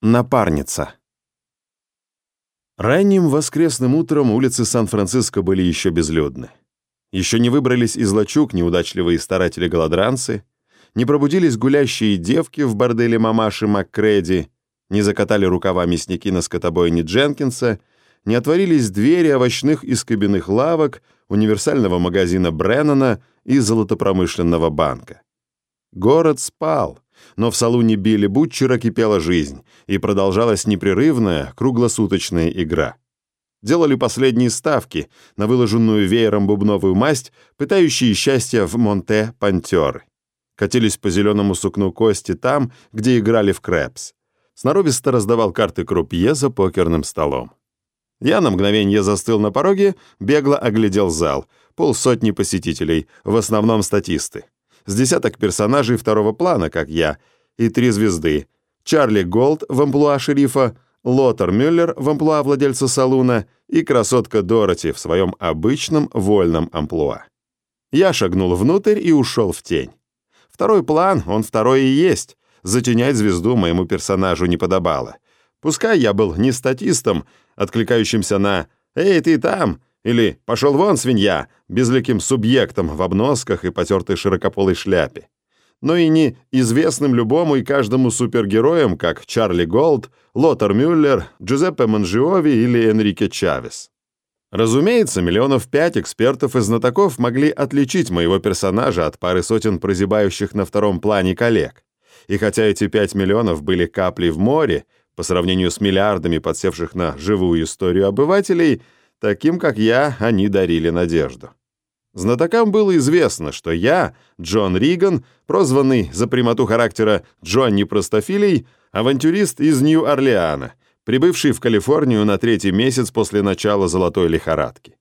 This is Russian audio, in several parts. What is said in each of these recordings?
Напарница. Ранним воскресным утром улицы Сан-Франциско были еще безлюдны. Еще не выбрались из лачуг неудачливые старатели-голодранцы, не пробудились гулящие девки в борделе мамаши Маккреди, не закатали рукава мясники на скотобойне Дженкинса, не отворились двери овощных и скобяных лавок, универсального магазина Бреннана и золотопромышленного банка. Город спал — но в салуне Билли Бутчера кипела жизнь, и продолжалась непрерывная, круглосуточная игра. Делали последние ставки на выложенную веером бубновую масть, пытающие счастье в Монте Пантеры. Катились по зеленому сукну кости там, где играли в крэпс. Сноровисто раздавал карты крупье за покерным столом. Я на мгновение застыл на пороге, бегло оглядел зал. Полсотни посетителей, в основном статисты с десяток персонажей второго плана, как я, и три звезды. Чарли Голд в амплуа шерифа, Лотер Мюллер в амплуа владельца салуна и красотка Дороти в своем обычном вольном амплуа. Я шагнул внутрь и ушел в тень. Второй план, он второй и есть. Затенять звезду моему персонажу не подобало. Пускай я был не статистом, откликающимся на «Эй, ты там!» Или «пошел вон, свинья», безликим субъектом в обносках и потертой широкополой шляпе. Но и не известным любому и каждому супергероям, как Чарли Голд, Лотар Мюллер, Джузеппе Манжиови или Энрике Чавес. Разумеется, миллионов пять экспертов и знатоков могли отличить моего персонажа от пары сотен прозябающих на втором плане коллег. И хотя эти пять миллионов были каплей в море, по сравнению с миллиардами подсевших на живую историю обывателей — Таким, как я, они дарили надежду. Знатокам было известно, что я, Джон Риган, прозванный за прямоту характера Джонни Простофилий, авантюрист из Нью-Орлеана, прибывший в Калифорнию на третий месяц после начала золотой лихорадки.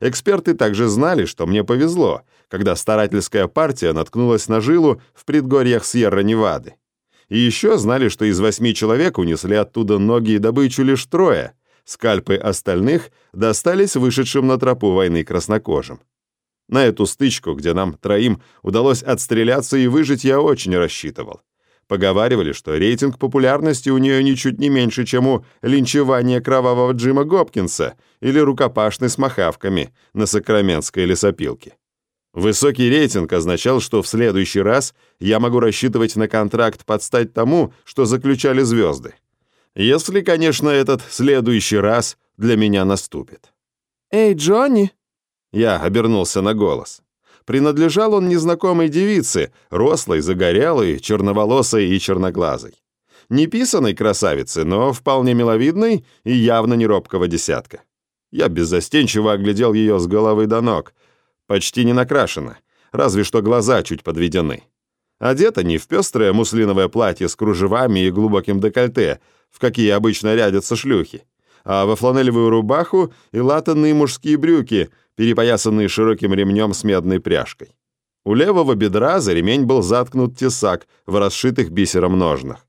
Эксперты также знали, что мне повезло, когда старательская партия наткнулась на жилу в предгорьях Сьерра-Невады. И еще знали, что из восьми человек унесли оттуда ноги и добычу лишь трое — Скальпы остальных достались вышедшим на тропу войны краснокожим. На эту стычку, где нам троим удалось отстреляться и выжить, я очень рассчитывал. Поговаривали, что рейтинг популярности у нее ничуть не меньше, чем у линчевания кровавого Джима Гопкинса или рукопашной с махавками на Сакраменской лесопилке. Высокий рейтинг означал, что в следующий раз я могу рассчитывать на контракт под стать тому, что заключали звезды. Если, конечно, этот следующий раз для меня наступит. «Эй, Джонни!» Я обернулся на голос. Принадлежал он незнакомой девице, рослой, загорелой, черноволосой и черноглазой. Не писаной красавице, но вполне миловидной и явно не робкого десятка. Я беззастенчиво оглядел ее с головы до ног. Почти не накрашена, разве что глаза чуть подведены. Одета не в пестрое муслиновое платье с кружевами и глубоким декольте, в какие обычно рядятся шлюхи, а во фланелевую рубаху и латанные мужские брюки, перепоясанные широким ремнем с медной пряжкой. У левого бедра за ремень был заткнут тесак в расшитых бисером ножнах.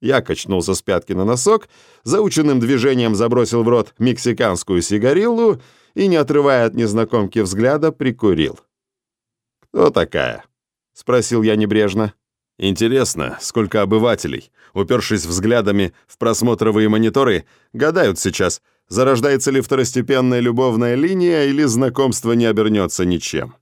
Я качнулся с пятки на носок, заученным движением забросил в рот мексиканскую сигариллу и, не отрывая от незнакомки взгляда, прикурил. «Кто такая?» — спросил я небрежно. Интересно, сколько обывателей, упершись взглядами в просмотровые мониторы, гадают сейчас, зарождается ли второстепенная любовная линия или знакомство не обернется ничем.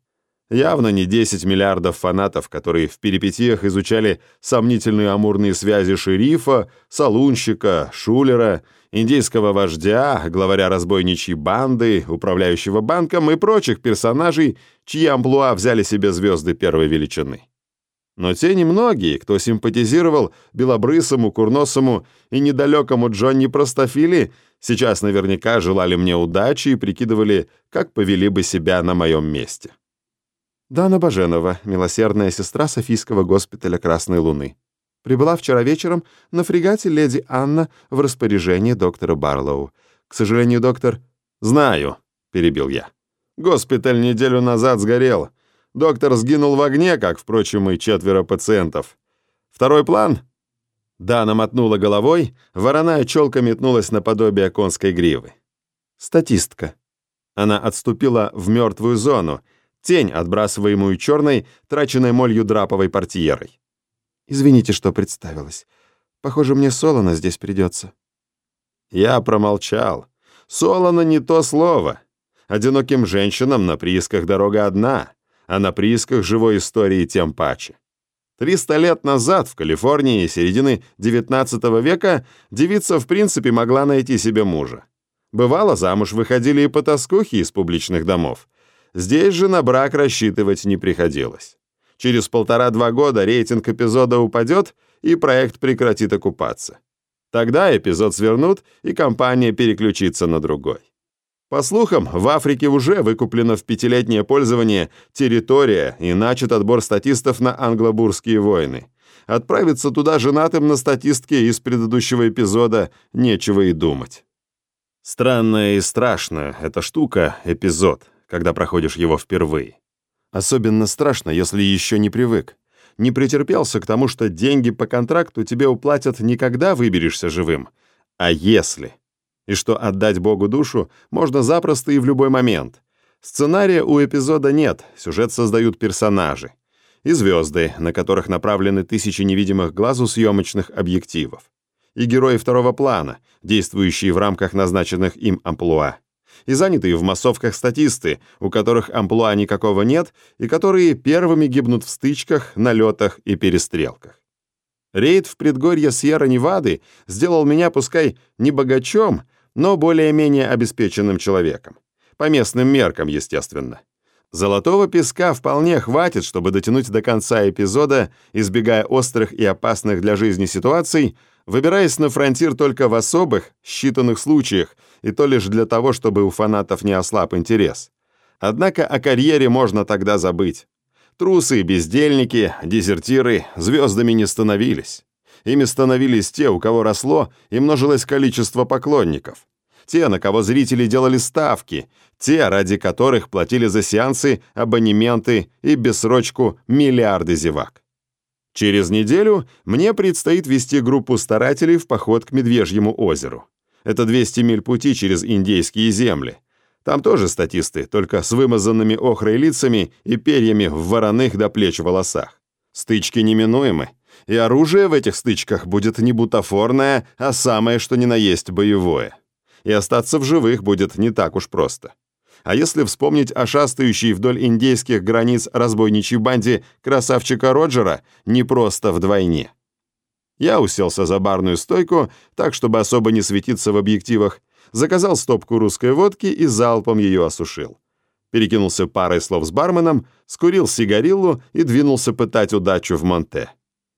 Явно не 10 миллиардов фанатов, которые в перипетиях изучали сомнительные амурные связи шерифа, салунщика, шулера, индейского вождя, главаря разбойничьей банды, управляющего банком и прочих персонажей, чьи амплуа взяли себе звезды первой величины. Но те немногие, кто симпатизировал белобрысому, курносому и недалекому Джонни Простофили, сейчас наверняка желали мне удачи и прикидывали, как повели бы себя на моем месте. Дана Баженова, милосердная сестра Софийского госпиталя Красной Луны. Прибыла вчера вечером на фрегате леди Анна в распоряжении доктора Барлоу. К сожалению, доктор... «Знаю», — перебил я. «Госпиталь неделю назад сгорел. Доктор сгинул в огне, как, впрочем, и четверо пациентов. Второй план? Дана мотнула головой, вороная челка метнулась наподобие конской гривы. Статистка. Она отступила в мертвую зону, тень, отбрасываемую черной, траченной молью драповой портьерой. «Извините, что представилась. Похоже, мне солоно здесь придется». Я промолчал. Солоно не то слово. Одиноким женщинам на приисках дорога одна, а на приисках живой истории тем паче. Триста лет назад в Калифорнии середины XIX века девица в принципе могла найти себе мужа. Бывало, замуж выходили и потаскухи из публичных домов. Здесь же на брак рассчитывать не приходилось. Через полтора-два года рейтинг эпизода упадет, и проект прекратит окупаться. Тогда эпизод свернут, и компания переключится на другой. По слухам, в Африке уже выкуплена в пятилетнее пользование территория и начат отбор статистов на англобурские войны. Отправиться туда женатым на статистке из предыдущего эпизода нечего и думать. Странная и страшная эта штука — эпизод, когда проходишь его впервые. Особенно страшно, если еще не привык не претерпелся к тому, что деньги по контракту тебе уплатят не когда выберешься живым, а если. И что отдать Богу душу можно запросто и в любой момент. Сценария у эпизода нет, сюжет создают персонажи. И звезды, на которых направлены тысячи невидимых глазу съемочных объективов. И герои второго плана, действующие в рамках назначенных им амплуа и занятые в массовках статисты, у которых амплуа никакого нет и которые первыми гибнут в стычках, налетах и перестрелках. Рейд в предгорье Сьерра-Невады сделал меня, пускай не богачом, но более-менее обеспеченным человеком. По местным меркам, естественно. Золотого песка вполне хватит, чтобы дотянуть до конца эпизода, избегая острых и опасных для жизни ситуаций, выбираясь на фронтир только в особых, считанных случаях, и то лишь для того, чтобы у фанатов не ослаб интерес. Однако о карьере можно тогда забыть. Трусы, бездельники, дезертиры звездами не становились. Ими становились те, у кого росло и множилось количество поклонников. Те, на кого зрители делали ставки, те, ради которых платили за сеансы, абонементы и бессрочку миллиарды зевак. Через неделю мне предстоит вести группу старателей в поход к Медвежьему озеру. Это 200 миль пути через индейские земли. Там тоже статисты, только с вымазанными охрой лицами и перьями в вороных до плеч волосах. Стычки неминуемы, и оружие в этих стычках будет не бутафорное, а самое что ни на есть боевое. И остаться в живых будет не так уж просто. А если вспомнить о шастающей вдоль индейских границ разбойничьей банде красавчика Роджера, не просто вдвойне. Я уселся за барную стойку, так, чтобы особо не светиться в объективах, заказал стопку русской водки и залпом ее осушил. Перекинулся парой слов с барменом, скурил сигариллу и двинулся пытать удачу в Монте.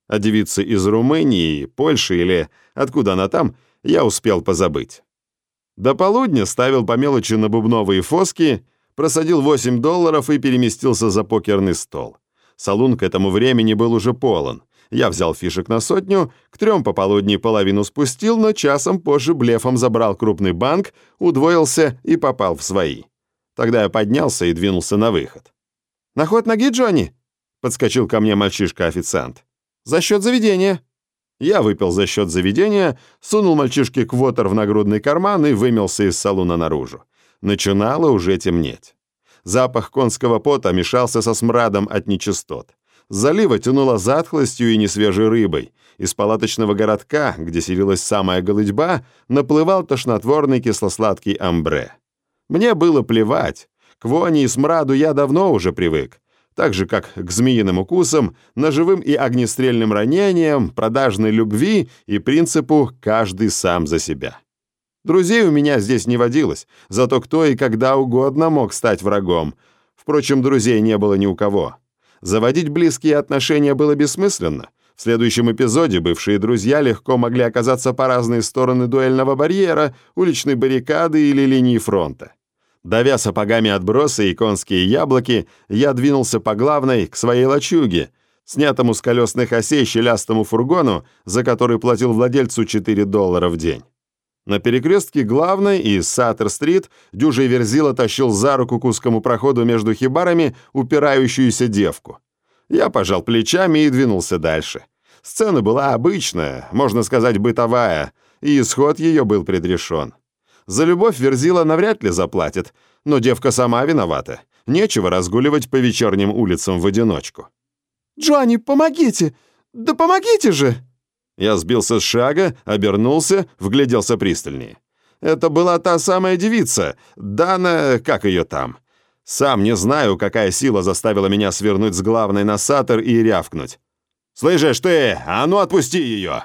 А девицы из Румынии, Польши или откуда она там, я успел позабыть. До полудня ставил по мелочи на бубновые фоски, просадил 8 долларов и переместился за покерный стол. Салун к этому времени был уже полон — я взял фишек на сотню, к трем пополудни половину спустил, но часом позже блефом забрал крупный банк, удвоился и попал в свои. Тогда я поднялся и двинулся на выход. «На ход ноги, Джонни!» — подскочил ко мне мальчишка-официант. «За счет заведения!» Я выпил за счет заведения, сунул мальчишке квотер в нагрудный карман и вымелся из салуна наружу. Начинало уже темнеть. Запах конского пота мешался со смрадом от нечистот. Залива тянуло затхлостью и несвежей рыбой. Из палаточного городка, где селилась самая голытьба, наплывал тошнотворный кисло-сладкий амбре. Мне было плевать. К вони и смраду я давно уже привык. Так же, как к змеиным укусам, ножевым и огнестрельным ранениям, продажной любви и принципу «каждый сам за себя». Друзей у меня здесь не водилось, зато кто и когда угодно мог стать врагом. Впрочем, друзей не было ни у кого. Заводить близкие отношения было бессмысленно. В следующем эпизоде бывшие друзья легко могли оказаться по разные стороны дуэльного барьера, уличной баррикады или линии фронта. Давя сапогами отбросы и конские яблоки, я двинулся по главной к своей лачуге, снятому с колесных осей щелястому фургону, за который платил владельцу 4 доллара в день. На перекрестке главной и Саттер-стрит дюжий Верзила тащил за руку к узкому проходу между хибарами упирающуюся девку. Я пожал плечами и двинулся дальше. Сцена была обычная, можно сказать, бытовая, и исход ее был предрешен. За любовь Верзила навряд ли заплатит, но девка сама виновата. Нечего разгуливать по вечерним улицам в одиночку. «Джонни, помогите! Да помогите же!» Я сбился с шага, обернулся, вгляделся пристальнее. Это была та самая девица, Дана, как ее там. Сам не знаю, какая сила заставила меня свернуть с главной на сатор и рявкнуть. «Слышишь ты, а ну отпусти ее!»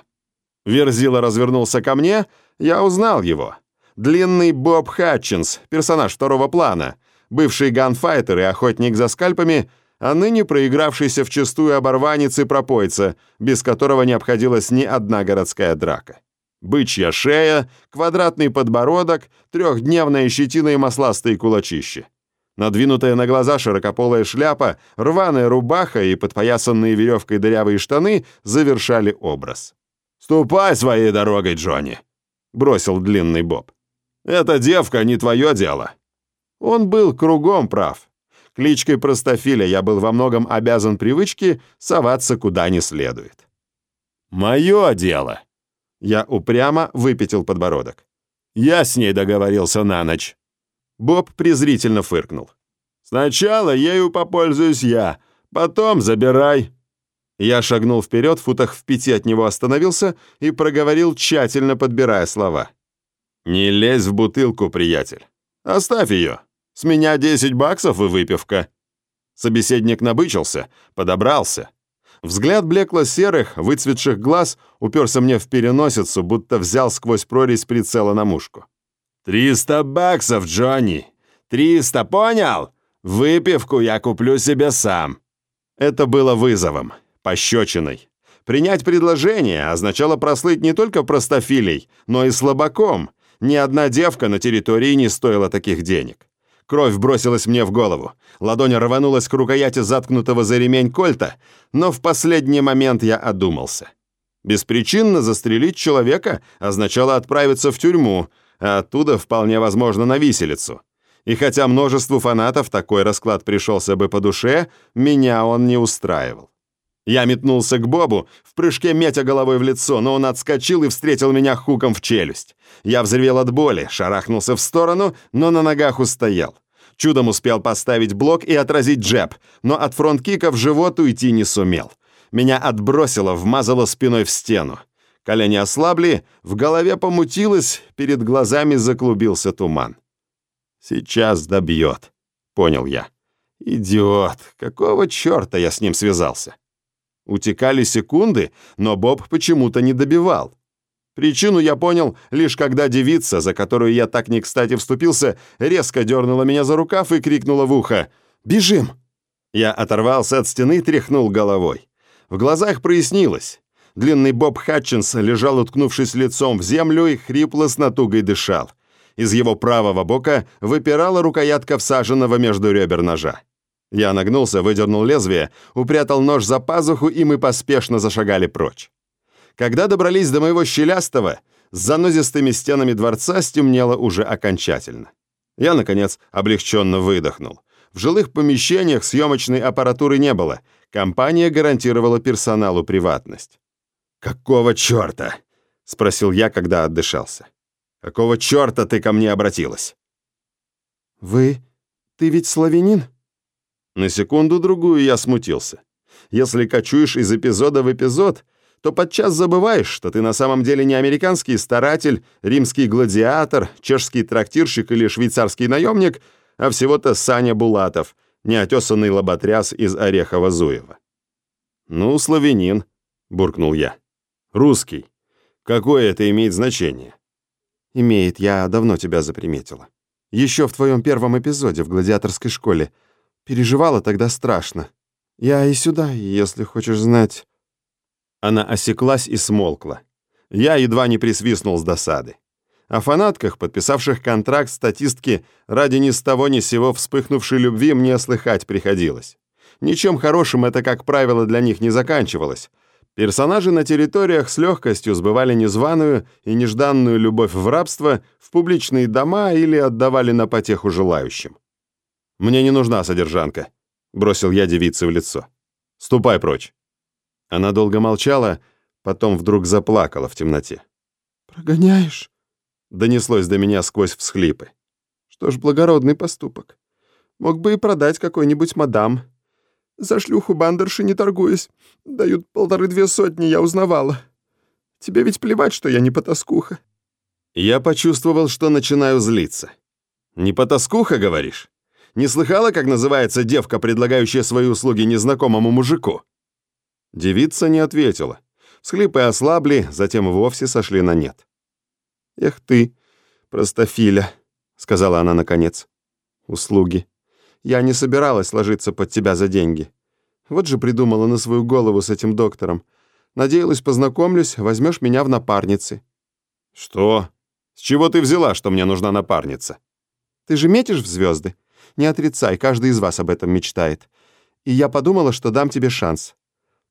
Верзила развернулся ко мне, я узнал его. Длинный Боб Хатчинс, персонаж второго плана, бывший ганфайтер и охотник за скальпами, а ныне проигравшийся вчистую оборванец и пропойца, без которого не обходилась ни одна городская драка. Бычья шея, квадратный подбородок, трехдневная щетина и масластые кулачища. Надвинутая на глаза широкополая шляпа, рваная рубаха и подпоясанные веревкой дырявые штаны завершали образ. «Ступай своей дорогой, Джонни!» — бросил длинный Боб. Эта девка не твое дело». Он был кругом прав. Кличкой Простофиля я был во многом обязан привычке соваться куда не следует. «Мое дело!» Я упрямо выпятил подбородок. «Я с ней договорился на ночь». Боб презрительно фыркнул. «Сначала ею попользуюсь я, потом забирай». Я шагнул вперед, футах в пяти от него остановился и проговорил, тщательно подбирая слова. «Не лезь в бутылку, приятель. Оставь ее. С меня 10 баксов и выпивка». Собеседник набычился, подобрался. Взгляд блекло-серых, выцветших глаз уперся мне в переносицу, будто взял сквозь прорезь прицела на мушку. «Триста баксов, Джонни! Триста, понял? Выпивку я куплю себе сам». Это было вызовом, пощечиной. Принять предложение означало прослыть не только простофилей, но и слабаком, ни одна девка на территории не стоила таких денег. Кровь бросилась мне в голову. Ладонь рванулась к рукояти заткнутого за ремень кольта, но в последний момент я одумался. Беспричинно застрелить человека означало отправиться в тюрьму, а оттуда вполне возможно на виселицу. И хотя множеству фанатов такой расклад пришелся бы по душе, меня он не устраивал. Я метнулся к Бобу, в прыжке метя головой в лицо, но он отскочил и встретил меня хуком в челюсть. Я взревел от боли, шарахнулся в сторону, но на ногах устоял. Чудом успел поставить блок и отразить джеб, но от фронт-кика в живот уйти не сумел. Меня отбросило, вмазало спиной в стену. Колени ослабли, в голове помутилось, перед глазами заклубился туман. «Сейчас добьет», — понял я. «Идиот! Какого черта я с ним связался?» Утекали секунды, но Боб почему-то не добивал. Причину я понял, лишь когда девица, за которую я так не кстати вступился, резко дернула меня за рукав и крикнула в ухо «Бежим!». Я оторвался от стены и тряхнул головой. В глазах прояснилось. Длинный Боб Хатчинс лежал, уткнувшись лицом в землю и хрипло с натугой дышал. Из его правого бока выпирала рукоятка всаженного между ребер ножа. Я нагнулся, выдернул лезвие, упрятал нож за пазуху, и мы поспешно зашагали прочь. Когда добрались до моего щелястого, с занозистыми стенами дворца стемнело уже окончательно. Я, наконец, облегченно выдохнул. В жилых помещениях съемочной аппаратуры не было. Компания гарантировала персоналу приватность. «Какого черта?» — спросил я, когда отдышался. «Какого черта ты ко мне обратилась?» «Вы... ты ведь славянин?» На секунду-другую я смутился. Если кочуешь из эпизода в эпизод, то подчас забываешь, что ты на самом деле не американский старатель, римский гладиатор, чешский трактирщик или швейцарский наемник, а всего-то Саня Булатов, неотесанный лоботряс из Орехова-Зуева. «Ну, славянин», — буркнул я. «Русский. Какое это имеет значение?» «Имеет, я давно тебя заприметила. Еще в твоем первом эпизоде в гладиаторской школе — Переживала тогда страшно. Я и сюда, если хочешь знать...» Она осеклась и смолкла. Я едва не присвистнул с досады. О фанатках, подписавших контракт статистки, ради ни с того ни сего вспыхнувшей любви мне слыхать приходилось. Ничем хорошим это, как правило, для них не заканчивалось. Персонажи на территориях с легкостью сбывали незваную и нежданную любовь в рабство в публичные дома или отдавали на потеху желающим. «Мне не нужна содержанка», — бросил я девице в лицо. «Ступай прочь». Она долго молчала, потом вдруг заплакала в темноте. «Прогоняешь?» — донеслось до меня сквозь всхлипы. «Что ж, благородный поступок. Мог бы и продать какой-нибудь мадам. За шлюху бандерши не торгуясь. Дают полторы-две сотни, я узнавала. Тебе ведь плевать, что я не потаскуха». Я почувствовал, что начинаю злиться. «Не потаскуха, говоришь? Не слыхала, как называется девка, предлагающая свои услуги незнакомому мужику?» Девица не ответила. Схлипы ослабли, затем вовсе сошли на нет. «Эх ты, простофиля», — сказала она наконец. «Услуги. Я не собиралась ложиться под тебя за деньги. Вот же придумала на свою голову с этим доктором. Надеялась, познакомлюсь, возьмешь меня в напарницы». «Что? С чего ты взяла, что мне нужна напарница?» «Ты же метишь в звезды? Не отрицай, каждый из вас об этом мечтает. И я подумала, что дам тебе шанс.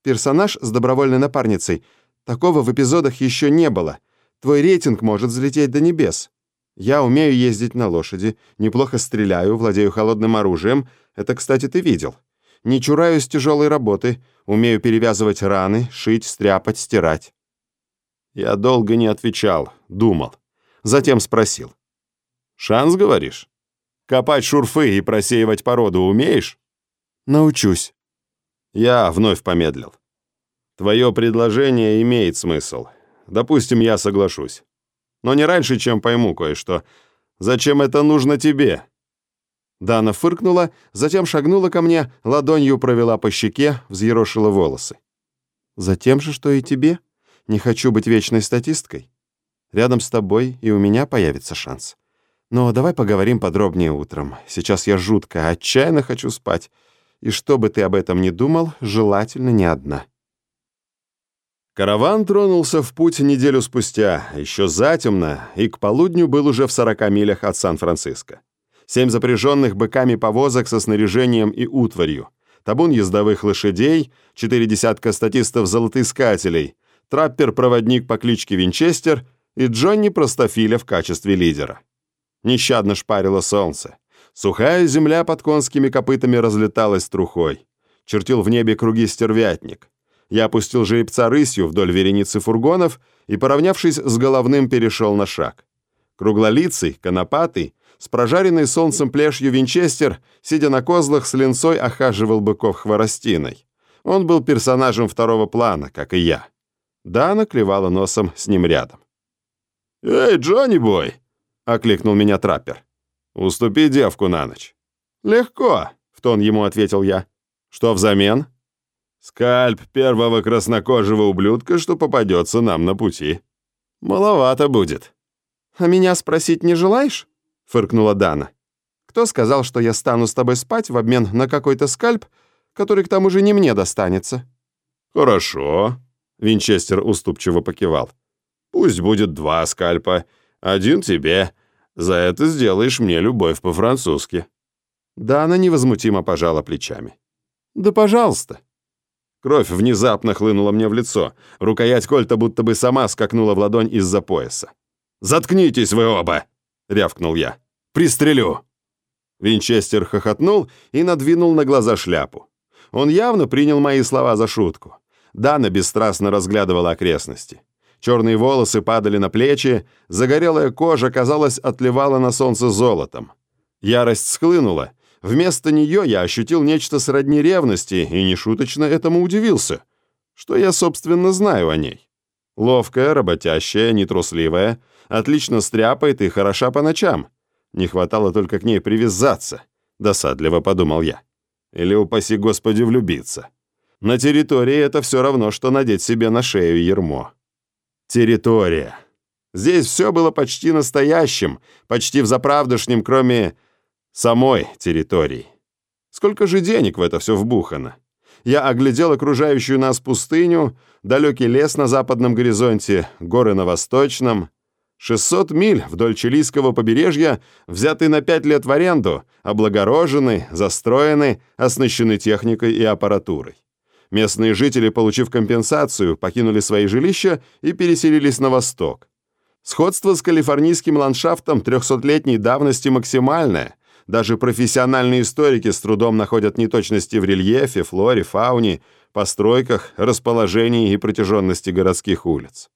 Персонаж с добровольной напарницей. Такого в эпизодах еще не было. Твой рейтинг может взлететь до небес. Я умею ездить на лошади, неплохо стреляю, владею холодным оружием. Это, кстати, ты видел. Не чураюсь тяжелой работы, умею перевязывать раны, шить, стряпать, стирать. Я долго не отвечал, думал. Затем спросил. «Шанс, говоришь? Копать шурфы и просеивать породу умеешь?» «Научусь». Я вновь помедлил. «Твое предложение имеет смысл. Допустим, я соглашусь. Но не раньше, чем пойму кое-что. Зачем это нужно тебе?» Дана фыркнула, затем шагнула ко мне, ладонью провела по щеке, взъерошила волосы. «Затем же, что и тебе. Не хочу быть вечной статисткой. Рядом с тобой и у меня появится шанс. Но давай поговорим подробнее утром. Сейчас я жутко, отчаянно хочу спать. И что бы ты об этом ни думал, желательно не одна». Караван тронулся в путь неделю спустя, еще затемно, и к полудню был уже в 40 милях от Сан-Франциско семь запряженных быками повозок со снаряжением и утварью, табун ездовых лошадей, четыре десятка статистов-золотыскателей, траппер-проводник по кличке Винчестер и Джонни Простофиля в качестве лидера. Нещадно шпарило солнце. Сухая земля под конскими копытами разлеталась трухой. Чертил в небе круги стервятник. Я опустил жеребца рысью вдоль вереницы фургонов и, поравнявшись с головным, перешел на шаг. Круглолицый, конопатый, с прожаренной солнцем плешью Винчестер, сидя на козлах, с линцой охаживал быков хворостиной. Он был персонажем второго плана, как и я. Дана клевала носом с ним рядом. «Эй, Джонни Бой!» — окликнул меня траппер. «Уступи девку на ночь». «Легко», — в тон ему ответил я. «Что взамен?» «Скальп первого краснокожего ублюдка, что попадется нам на пути». «Маловато будет». «А меня спросить не желаешь?» фыркнула Дана. «Кто сказал, что я стану с тобой спать в обмен на какой-то скальп, который к тому же не мне достанется?» «Хорошо», — Винчестер уступчиво покивал. «Пусть будет два скальпа, один тебе. За это сделаешь мне любовь по-французски». Дана невозмутимо пожала плечами. «Да пожалуйста». Кровь внезапно хлынула мне в лицо. Рукоять кольта будто бы сама скакнула в ладонь из-за пояса. «Заткнитесь вы оба!» — рявкнул я. «Пристрелю!» Винчестер хохотнул и надвинул на глаза шляпу. Он явно принял мои слова за шутку. Дана бесстрастно разглядывала окрестности. Черные волосы падали на плечи, загорелая кожа, казалось, отливала на солнце золотом. Ярость схлынула. Вместо нее я ощутил нечто сродни ревности и нешуточно этому удивился. Что я, собственно, знаю о ней? Ловкая, работящая, нетрусливая, отлично стряпает и хороша по ночам. Не хватало только к ней привязаться, досадливо подумал я. Или, упаси Господи, влюбиться. На территории это все равно, что надеть себе на шею ермо. Территория. Здесь все было почти настоящим, почти взаправдышним, кроме самой территории. Сколько же денег в это все вбухано? Я оглядел окружающую нас пустыню, далекий лес на западном горизонте, горы на восточном. 600 миль вдоль чилийского побережья, взяты на 5 лет в аренду, облагорожены, застроены, оснащены техникой и аппаратурой. Местные жители, получив компенсацию, покинули свои жилища и переселились на восток. Сходство с калифорнийским ландшафтом 300-летней давности максимальное. Даже профессиональные историки с трудом находят неточности в рельефе, флоре, фауне, постройках, расположении и протяженности городских улиц.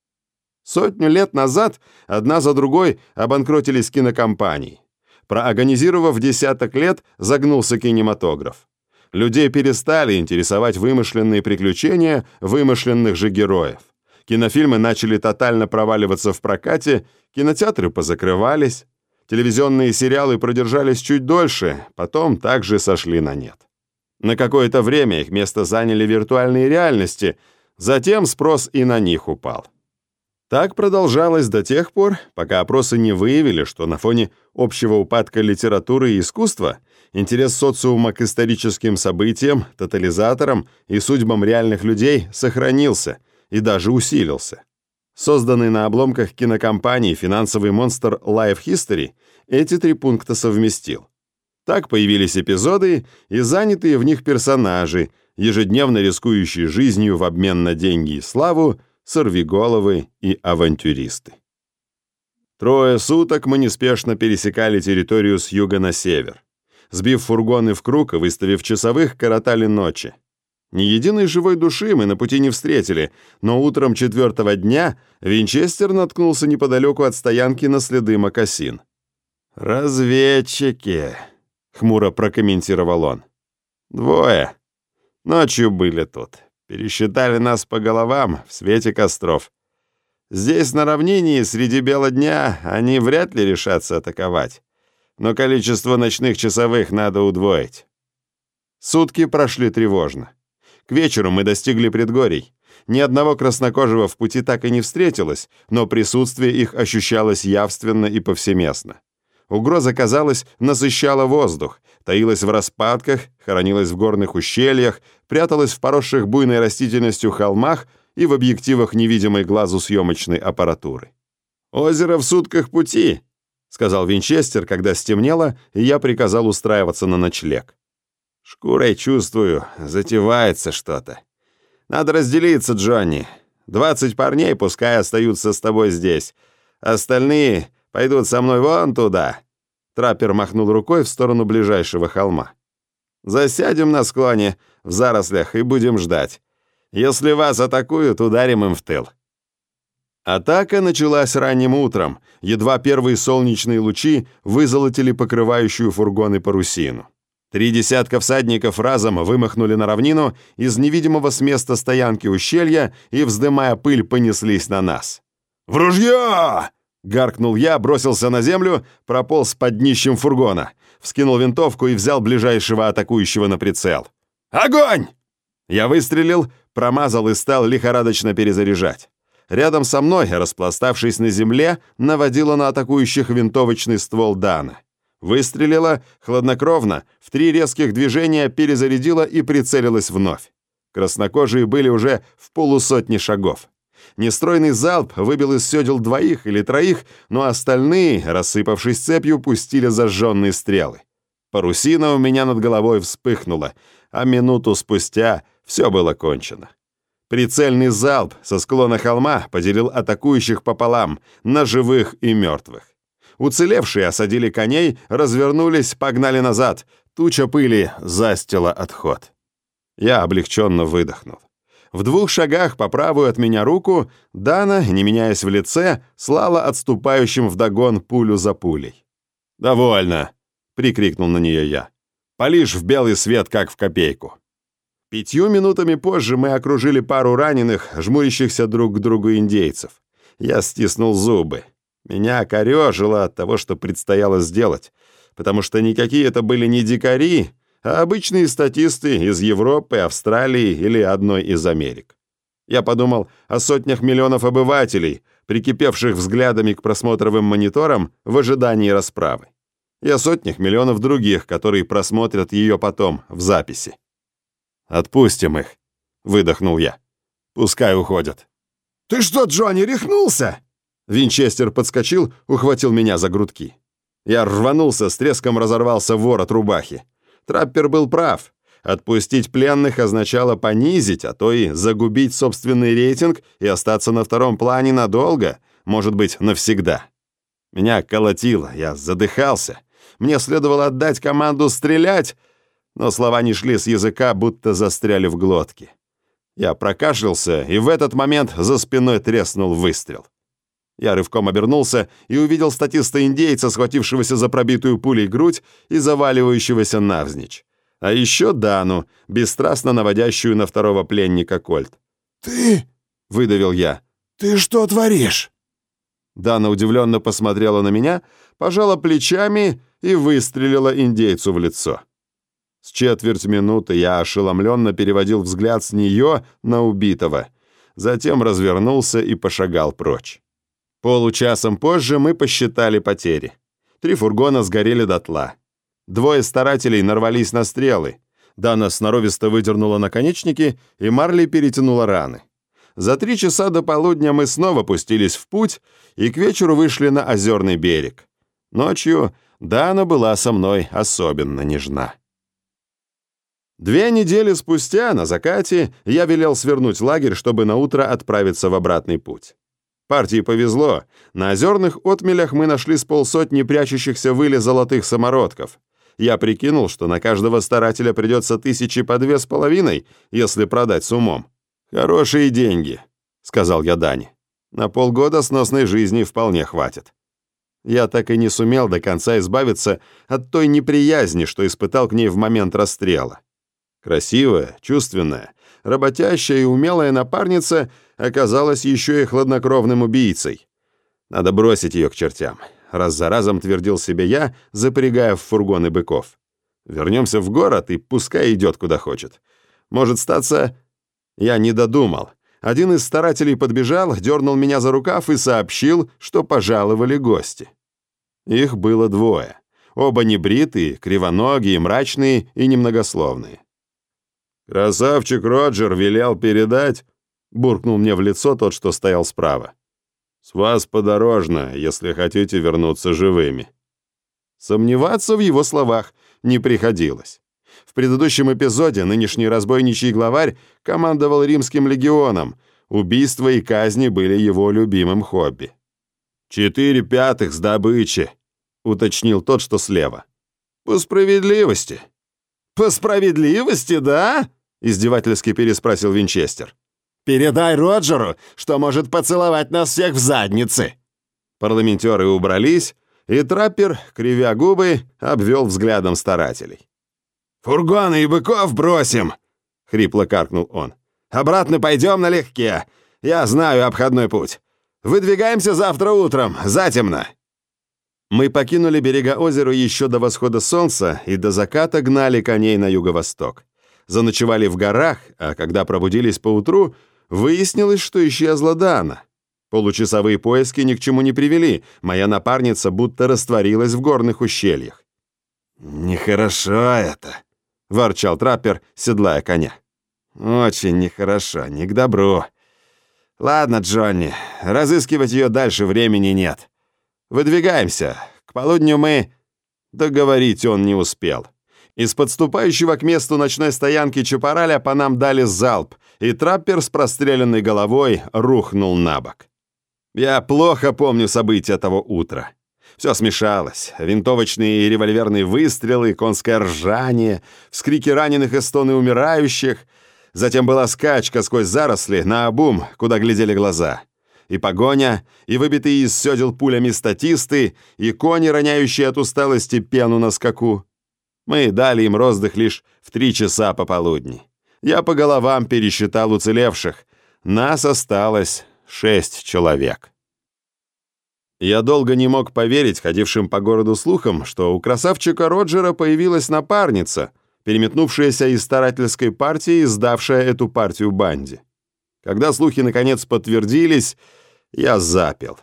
Сотню лет назад одна за другой обанкротились кинокомпании. Проагонизировав десяток лет, загнулся кинематограф. Людей перестали интересовать вымышленные приключения вымышленных же героев. Кинофильмы начали тотально проваливаться в прокате, кинотеатры позакрывались, телевизионные сериалы продержались чуть дольше, потом также сошли на нет. На какое-то время их место заняли виртуальные реальности, затем спрос и на них упал. Так продолжалось до тех пор, пока опросы не выявили, что на фоне общего упадка литературы и искусства интерес социума к историческим событиям, тотализаторам и судьбам реальных людей сохранился и даже усилился. Созданный на обломках кинокомпании финансовый монстр Life History эти три пункта совместил. Так появились эпизоды и занятые в них персонажи, ежедневно рискующие жизнью в обмен на деньги и славу, сорвиголовы и авантюристы. Трое суток мы неспешно пересекали территорию с юга на север. Сбив фургоны в круг и выставив часовых, коротали ночи. Ни единой живой души мы на пути не встретили, но утром четвертого дня Винчестер наткнулся неподалеку от стоянки на следы мокасин. «Разведчики», — хмуро прокомментировал он. «Двое. Ночью были тут. Пересчитали нас по головам в свете костров. Здесь, на равнине, среди бела дня, они вряд ли решатся атаковать. Но количество ночных часовых надо удвоить». Сутки прошли тревожно. К вечеру мы достигли предгорий. Ни одного краснокожего в пути так и не встретилось, но присутствие их ощущалось явственно и повсеместно. Угроза, казалось, насыщала воздух, таилась в распадках, хоронилась в горных ущельях, пряталась в поросших буйной растительностью холмах и в объективах невидимой глазу съемочной аппаратуры. «Озеро в сутках пути», — сказал Винчестер, когда стемнело, и я приказал устраиваться на ночлег. Шкурой чувствую, затевается что-то. Надо разделиться, Джонни. Двадцать парней пускай остаются с тобой здесь. Остальные пойдут со мной вон туда». Траппер махнул рукой в сторону ближайшего холма. «Засядем на склоне, в зарослях, и будем ждать. Если вас атакуют, ударим им в тыл». Атака началась ранним утром, едва первые солнечные лучи вызолотили покрывающую фургоны парусину. Три десятка всадников разом вымахнули на равнину из невидимого с места стоянки ущелья и, вздымая пыль, понеслись на нас. «В ружье!» — гаркнул я, бросился на землю, прополз под днищем фургона, вскинул винтовку и взял ближайшего атакующего на прицел. «Огонь!» Я выстрелил, промазал и стал лихорадочно перезаряжать. Рядом со мной, распластавшись на земле, наводила на атакующих винтовочный ствол Дана. Выстрелила, хладнокровно, в три резких движения перезарядила и прицелилась вновь. Краснокожие были уже в полусотни шагов. Нестройный залп выбил из седел двоих или троих, но остальные, рассыпавшись цепью, пустили зажженные стрелы. Парусина у меня над головой вспыхнула, а минуту спустя все было кончено. Прицельный залп со склона холма поделил атакующих пополам на живых и мертвых. Уцелевшие осадили коней, развернулись, погнали назад. Туча пыли застила отход. Я облегченно выдохнул. В двух шагах по правую от меня руку Дана, не меняясь в лице, слала отступающим вдогон пулю за пулей. «Довольно!» — прикрикнул на нее я. «Полишь в белый свет, как в копейку». Пятью минутами позже мы окружили пару раненых, жмурящихся друг к другу индейцев. Я стиснул зубы. Меня корежило от того, что предстояло сделать, потому что никакие это были не дикари, а обычные статисты из Европы, Австралии или одной из Америк. Я подумал о сотнях миллионов обывателей, прикипевших взглядами к просмотровым мониторам в ожидании расправы. И о сотнях миллионов других, которые просмотрят ее потом в записи. «Отпустим их», — выдохнул я. «Пускай уходят». «Ты что, Джонни, рехнулся?» Винчестер подскочил, ухватил меня за грудки. Я рванулся, с треском разорвался ворот рубахи. Траппер был прав. Отпустить пленных означало понизить, а то и загубить собственный рейтинг и остаться на втором плане надолго, может быть, навсегда. Меня колотило, я задыхался. Мне следовало отдать команду стрелять, но слова не шли с языка, будто застряли в глотке. Я прокашлялся, и в этот момент за спиной треснул выстрел. Я рывком обернулся и увидел статиста-индейца, схватившегося за пробитую пулей грудь и заваливающегося навзничь. А еще Дану, бесстрастно наводящую на второго пленника кольт. «Ты?» — выдавил я. «Ты что творишь?» Дана удивленно посмотрела на меня, пожала плечами и выстрелила индейцу в лицо. С четверть минуты я ошеломленно переводил взгляд с нее на убитого, затем развернулся и пошагал прочь. Получасом позже мы посчитали потери. Три фургона сгорели дотла. Двое старателей нарвались на стрелы. Дана сноровисто выдернула наконечники, и Марли перетянула раны. За три часа до полудня мы снова пустились в путь и к вечеру вышли на озерный берег. Ночью Дана была со мной особенно нежна. Две недели спустя, на закате, я велел свернуть лагерь, чтобы на утро отправиться в обратный путь. Партии повезло. На озерных отмелях мы нашли с полсотни прячущихся выли золотых самородков. Я прикинул, что на каждого старателя придется тысячи по две с половиной, если продать с умом. «Хорошие деньги», — сказал я Дане. «На полгода сносной жизни вполне хватит». Я так и не сумел до конца избавиться от той неприязни, что испытал к ней в момент расстрела. Красивая, чувственная, работящая и умелая напарница оказалась еще и хладнокровным убийцей. Надо бросить ее к чертям. Раз за разом твердил себе я, запрягая в фургоны быков. Вернемся в город и пускай идет куда хочет. Может статься, я не додумал. Один из старателей подбежал, дернул меня за рукав и сообщил, что пожаловали гости. Их было двое. Оба небритые, кривоногие, мрачные и немногословные. «Красавчик Роджер велел передать», — буркнул мне в лицо тот, что стоял справа. «С вас подорожно, если хотите вернуться живыми». Сомневаться в его словах не приходилось. В предыдущем эпизоде нынешний разбойничий главарь командовал римским легионом. Убийства и казни были его любимым хобби. «Четыре пятых с добычи», — уточнил тот, что слева. «По справедливости». «По справедливости, да?» — издевательски переспросил Винчестер. «Передай Роджеру, что может поцеловать нас всех в задницы». Парламентеры убрались, и траппер, кривя губы, обвел взглядом старателей. «Фургоны и быков бросим!» — хрипло каркнул он. «Обратно пойдем налегке. Я знаю обходной путь. Выдвигаемся завтра утром, затемно». Мы покинули берега озера еще до восхода солнца и до заката гнали коней на юго-восток. Заночевали в горах, а когда пробудились поутру, выяснилось, что исчезла Дана. Получасовые поиски ни к чему не привели, моя напарница будто растворилась в горных ущельях. «Нехорошо это», — ворчал траппер, седлая коня. «Очень нехорошо, не к добру. Ладно, Джонни, разыскивать ее дальше времени нет. Выдвигаемся. К полудню мы...» Договорить он не успел. Из подступающего к месту ночной стоянки Чапараля по нам дали залп, и траппер с простреленной головой рухнул на бок. Я плохо помню события того утра. Все смешалось. Винтовочные и револьверные выстрелы, конское ржание, вскрики раненых и стоны умирающих. Затем была скачка сквозь заросли на обум, куда глядели глаза. И погоня, и выбитые из седел пулями статисты, и кони, роняющие от усталости пену на скаку. Мы дали им роздых лишь в три часа пополудни. Я по головам пересчитал уцелевших. Нас осталось шесть человек. Я долго не мог поверить ходившим по городу слухам, что у красавчика Роджера появилась напарница, переметнувшаяся из старательской партии и сдавшая эту партию банде. Когда слухи наконец подтвердились, я запил.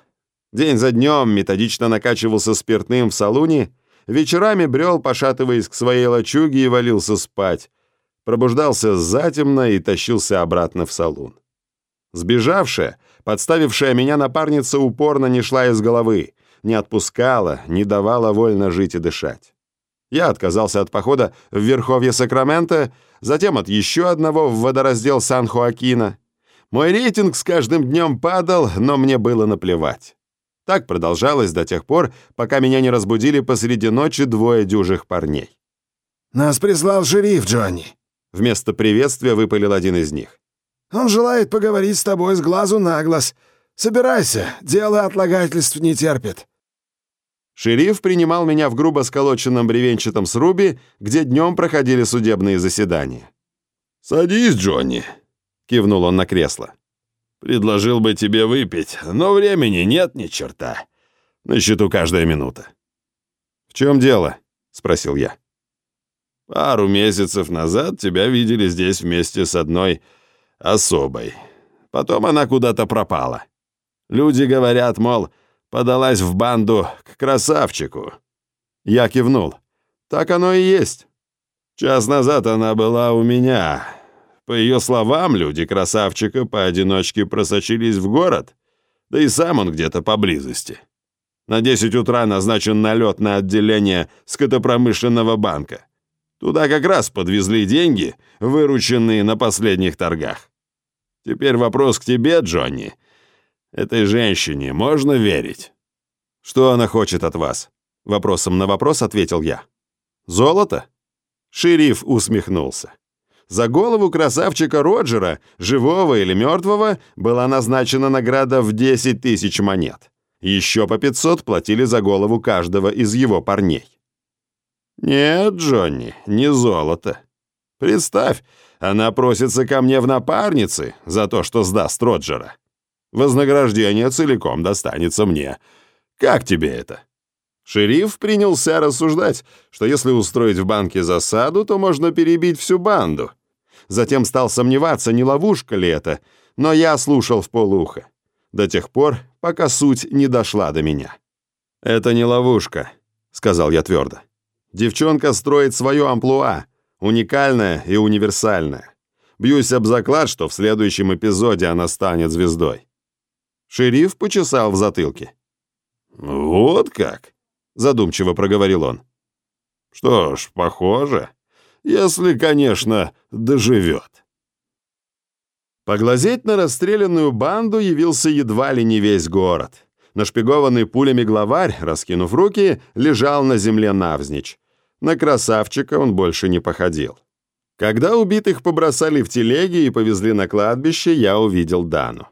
День за днем методично накачивался спиртным в салуне, вечерами брел, пошатываясь к своей лачуге и валился спать, пробуждался затемно и тащился обратно в салун. Сбежавшая, подставившая меня напарница упорно не шла из головы, не отпускала, не давала вольно жить и дышать. Я отказался от похода в Верховье Сакрамента, затем от еще одного в водораздел Сан-Хоакина. Мой рейтинг с каждым днем падал, но мне было наплевать. Так продолжалось до тех пор, пока меня не разбудили посреди ночи двое дюжих парней. «Нас прислал шериф, Джонни», — вместо приветствия выпалил один из них. Он желает поговорить с тобой с глазу на глаз. Собирайся, дело отлагательств не терпит». Шериф принимал меня в грубо сколоченном бревенчатом срубе, где днем проходили судебные заседания. «Садись, Джонни», — кивнул он на кресло. Предложил бы тебе выпить, но времени нет ни черта. На счету каждая минута. «В чем дело?» — спросил я. «Пару месяцев назад тебя видели здесь вместе с одной особой. Потом она куда-то пропала. Люди говорят, мол, подалась в банду к красавчику». Я кивнул. «Так оно и есть. Час назад она была у меня. По ее словам, люди красавчика поодиночке просочились в город, да и сам он где-то поблизости. На 10 утра назначен налет на отделение скотопромышленного банка. Туда как раз подвезли деньги, вырученные на последних торгах. Теперь вопрос к тебе, Джонни. Этой женщине можно верить? Что она хочет от вас? Вопросом на вопрос ответил я. Золото? Шериф усмехнулся. За голову красавчика Роджера, живого или мертвого, была назначена награда в 10 тысяч монет. Еще по 500 платили за голову каждого из его парней. «Нет, Джонни, не золото. Представь, она просится ко мне в напарницы за то, что сдаст Роджера. Вознаграждение целиком достанется мне. Как тебе это?» Шериф принялся рассуждать, что если устроить в банке засаду, то можно перебить всю банду. Затем стал сомневаться, не ловушка ли это, но я слушал в полуха. До тех пор, пока суть не дошла до меня. «Это не ловушка», — сказал я твердо. «Девчонка строит свое амплуа, уникальное и универсальное. Бьюсь об заклад, что в следующем эпизоде она станет звездой». Шериф почесал в затылке. «Вот как?» задумчиво проговорил он. Что ж, похоже, если, конечно, доживет. Поглазеть на расстрелянную банду явился едва ли не весь город. Нашпигованный пулями главарь, раскинув руки, лежал на земле навзничь. На красавчика он больше не походил. Когда убитых побросали в телеги и повезли на кладбище, я увидел Дану.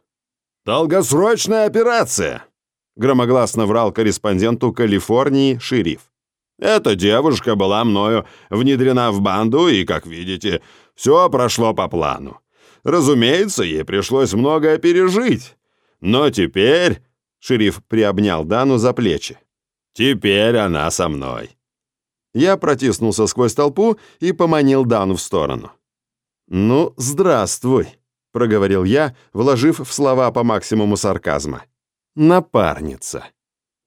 «Долгосрочная операция!» громогласно врал корреспонденту Калифорнии шериф. «Эта девушка была мною внедрена в банду, и, как видите, все прошло по плану. Разумеется, ей пришлось многое пережить. Но теперь...» — шериф приобнял Дану за плечи. «Теперь она со мной». Я протиснулся сквозь толпу и поманил Дану в сторону. «Ну, здравствуй», — проговорил я, вложив в слова по максимуму сарказма напарница.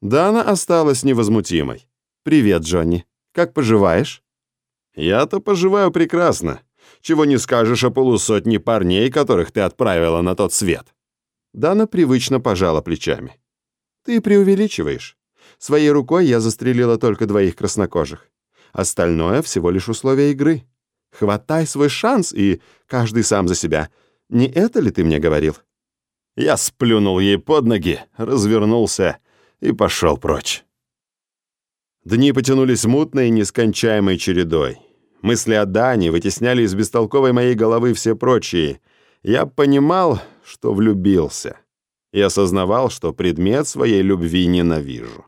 Дана осталась невозмутимой. «Привет, Джонни. Как поживаешь?» «Я-то поживаю прекрасно. Чего не скажешь о полусотне парней, которых ты отправила на тот свет». Дана привычно пожала плечами. «Ты преувеличиваешь. Своей рукой я застрелила только двоих краснокожих. Остальное всего лишь условия игры. Хватай свой шанс, и каждый сам за себя. Не это ли ты мне говорил?» Я сплюнул ей под ноги, развернулся и пошел прочь. Дни потянулись мутной и нескончаемой чередой. Мысли о Дане вытесняли из бестолковой моей головы все прочие. Я понимал, что влюбился. И осознавал, что предмет своей любви ненавижу.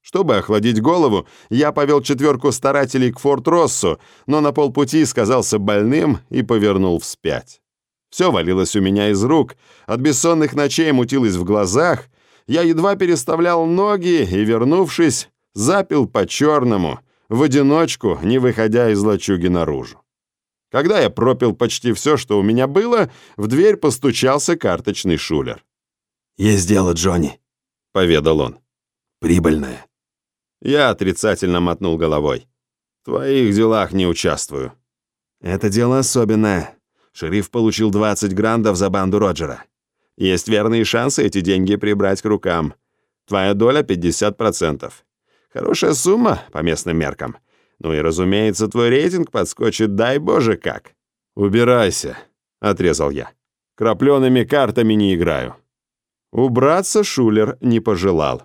Чтобы охладить голову, я повел четверку старателей к Форт-Россу, но на полпути сказался больным и повернул вспять. Все валилось у меня из рук, от бессонных ночей мутилось в глазах, я едва переставлял ноги и, вернувшись, запил по-черному, в одиночку, не выходя из лачуги наружу. Когда я пропил почти все, что у меня было, в дверь постучался карточный шулер. «Есть дело, Джонни», — поведал он. «Прибыльное». Я отрицательно мотнул головой. «В твоих делах не участвую». «Это дело особенное», Шериф получил 20 грандов за банду Роджера. Есть верные шансы эти деньги прибрать к рукам. Твоя доля 50%. Хорошая сумма по местным меркам. Ну и, разумеется, твой рейтинг подскочит, дай боже как. «Убирайся», — отрезал я. «Крапленными картами не играю». Убраться Шулер не пожелал.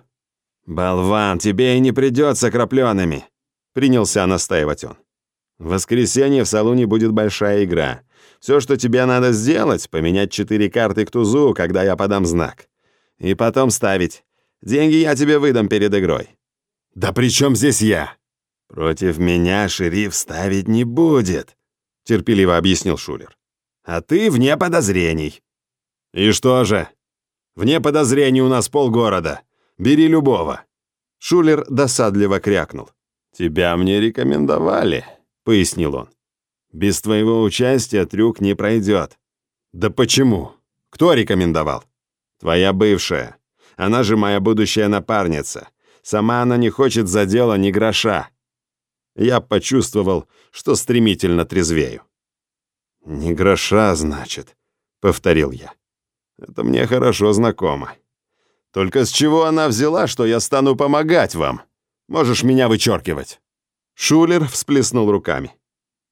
«Болван, тебе и не придется крапленными», — принялся настаивать он. «В воскресенье в салоне будет большая игра. Все, что тебе надо сделать, поменять четыре карты к тузу, когда я подам знак. И потом ставить. Деньги я тебе выдам перед игрой». «Да при чем здесь я?» «Против меня шериф ставить не будет», — терпеливо объяснил Шулер. «А ты вне подозрений». «И что же? Вне подозрений у нас полгорода. Бери любого». Шулер досадливо крякнул. «Тебя мне рекомендовали», — пояснил он. «Без твоего участия трюк не пройдет». «Да почему? Кто рекомендовал?» «Твоя бывшая. Она же моя будущая напарница. Сама она не хочет за дело ни гроша». Я почувствовал, что стремительно трезвею. «Ни гроша, значит», — повторил я. «Это мне хорошо знакомо. Только с чего она взяла, что я стану помогать вам? Можешь меня вычеркивать». Шулер всплеснул руками.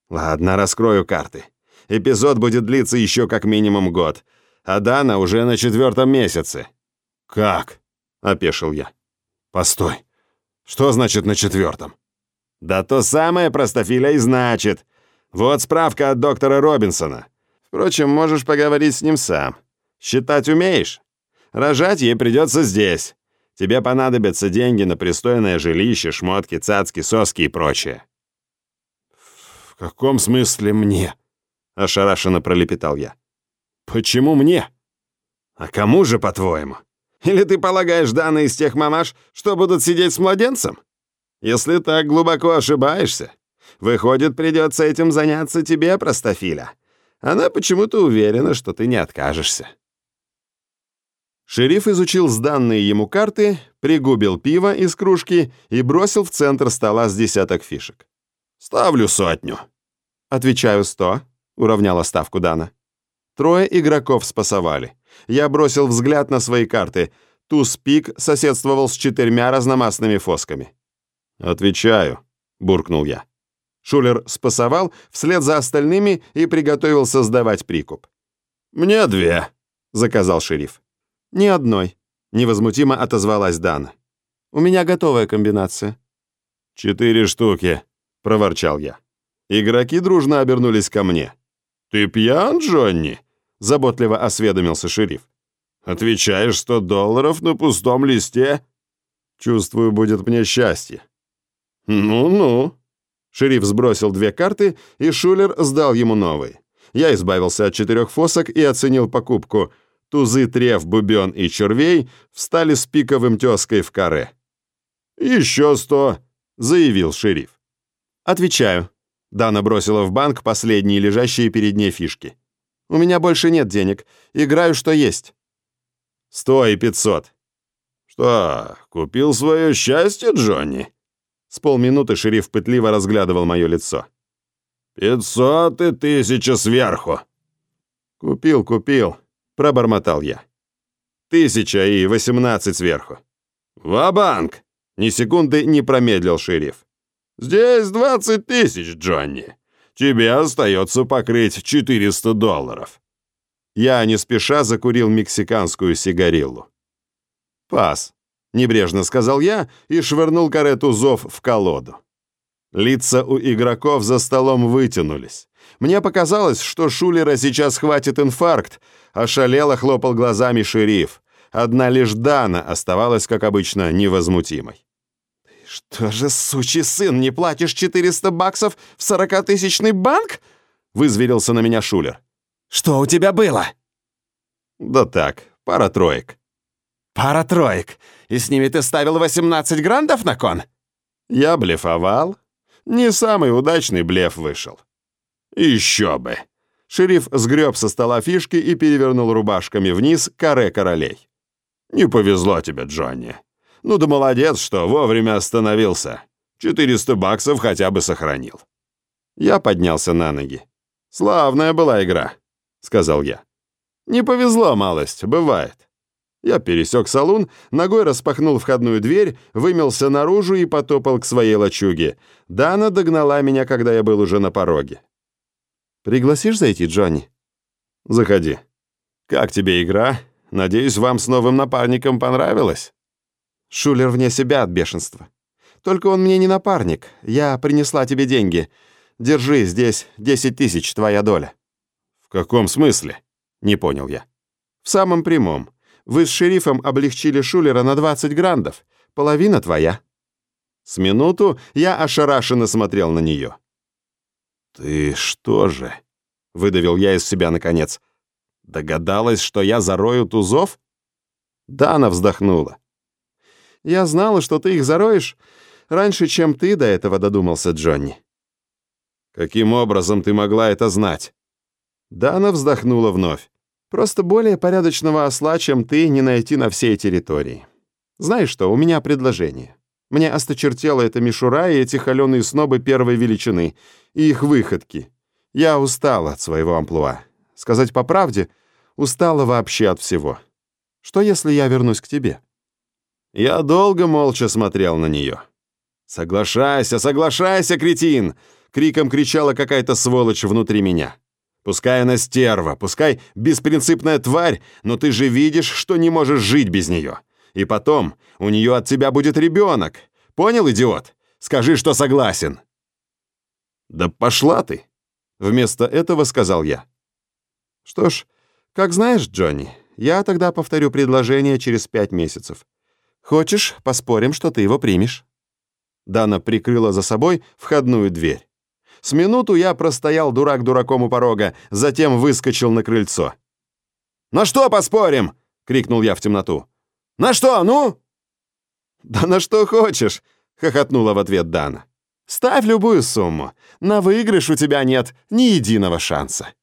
«Ладно, раскрою карты. Эпизод будет длиться еще как минимум год, а Дана уже на четвертом месяце». «Как?» — опешил я. «Постой. Что значит на четвертом?» «Да то самое простофиля и значит. Вот справка от доктора Робинсона. Впрочем, можешь поговорить с ним сам. Считать умеешь? Рожать ей придется здесь. Тебе понадобятся деньги на пристойное жилище, шмотки, цацки, соски и прочее». «В каком смысле мне?» — ошарашенно пролепетал я. «Почему мне?» «А кому же, по-твоему? Или ты полагаешь, Дана из тех мамаш, что будут сидеть с младенцем? Если так глубоко ошибаешься, выходит, придется этим заняться тебе, простофиля. Она почему-то уверена, что ты не откажешься». Шериф изучил сданные ему карты, пригубил пиво из кружки и бросил в центр стола с десяток фишек. «Ставлю сотню». «Отвечаю сто», — уравняла ставку Дана. Трое игроков спасовали. Я бросил взгляд на свои карты. Туз-пик соседствовал с четырьмя разномастными фосками. «Отвечаю», — буркнул я. Шулер спасовал вслед за остальными и приготовился сдавать прикуп. «Мне две», — заказал шериф. «Ни одной», — невозмутимо отозвалась Дана. «У меня готовая комбинация». «Четыре штуки», — проворчал я. Игроки дружно обернулись ко мне. «Ты пьян, Джонни?» — заботливо осведомился шериф. «Отвечаешь сто долларов на пустом листе?» «Чувствую, будет мне счастье». «Ну-ну». Шериф сбросил две карты, и Шулер сдал ему новые. Я избавился от четырех фосок и оценил покупку — Тузы, трев, бубен и червей встали с пиковым тезкой в каре. «Еще сто», — заявил шериф. «Отвечаю». Дана бросила в банк последние лежащие перед ней фишки. «У меня больше нет денег. Играю, что есть». «Сто и пятьсот». «Что, купил свое счастье, Джонни?» С полминуты шериф пытливо разглядывал мое лицо. «Пятьсот и тысяча сверху». «Купил, купил», — пробормотал я. «Тысяча и восемнадцать сверху». «Ва-банк!» — ни секунды не промедлил шериф. «Здесь двадцать тысяч, Джонни. Тебе остается покрыть четыреста долларов». Я не спеша закурил мексиканскую сигариллу. «Пас», — небрежно сказал я и швырнул карету зов в колоду. Лица у игроков за столом вытянулись. Мне показалось, что Шулера сейчас хватит инфаркт, ошалело хлопал глазами шериф. Одна лишь Дана оставалась, как обычно, невозмутимой. «Что же, сучий сын, не платишь 400 баксов в сорокатысячный банк?» — вызверился на меня Шулер. «Что у тебя было?» «Да так, пара троек». «Пара троек? И с ними ты ставил 18 грандов на кон?» «Я блефовал. Не самый удачный блеф вышел». «Еще бы!» Шериф сгреб со стола фишки и перевернул рубашками вниз каре королей. «Не повезло тебе, Джонни. Ну да молодец, что вовремя остановился. 400 баксов хотя бы сохранил». Я поднялся на ноги. «Славная была игра», — сказал я. «Не повезло малость, бывает». Я пересек салун, ногой распахнул входную дверь, вымелся наружу и потопал к своей лачуге. Дана догнала меня, когда я был уже на пороге. Пригласишь зайти, Джонни?» «Заходи. Как тебе игра? Надеюсь, вам с новым напарником понравилось?» Шулер вне себя от бешенства. «Только он мне не напарник. Я принесла тебе деньги. Держи, здесь 10 тысяч, твоя доля». «В каком смысле?» — не понял я. «В самом прямом. Вы с шерифом облегчили Шулера на 20 грандов. Половина твоя». С минуту я ошарашенно смотрел на нее. «Ты что же?» — выдавил я из себя наконец. Догадалась, что я зарою тузов? Дана вздохнула. Я знала, что ты их зароешь раньше, чем ты до этого додумался, Джонни. Каким образом ты могла это знать? Дана вздохнула вновь. Просто более порядочного осла, чем ты, не найти на всей территории. Знаешь что, у меня предложение. Мне осточертела эта мишура и эти холеные снобы первой величины, и их выходки. Я устала от своего амплуа. Сказать по правде, устала вообще от всего. Что, если я вернусь к тебе?» Я долго молча смотрел на нее. «Соглашайся, соглашайся, кретин!» — криком кричала какая-то сволочь внутри меня. «Пускай она стерва, пускай беспринципная тварь, но ты же видишь, что не можешь жить без нее. И потом, у нее от тебя будет ребенок. Понял, идиот? Скажи, что согласен». «Да пошла ты!» — вместо этого сказал я. «Что ж, как знаешь, Джонни, я тогда повторю предложение через пять месяцев. Хочешь, поспорим, что ты его примешь?» Дана прикрыла за собой входную дверь. С минуту я простоял дурак дураком у порога, затем выскочил на крыльцо. «На что поспорим?» — крикнул я в темноту. «На что, ну?» «Да на что хочешь!» — хохотнула в ответ Дана. «Ставь любую сумму. На выигрыш у тебя нет ни единого шанса».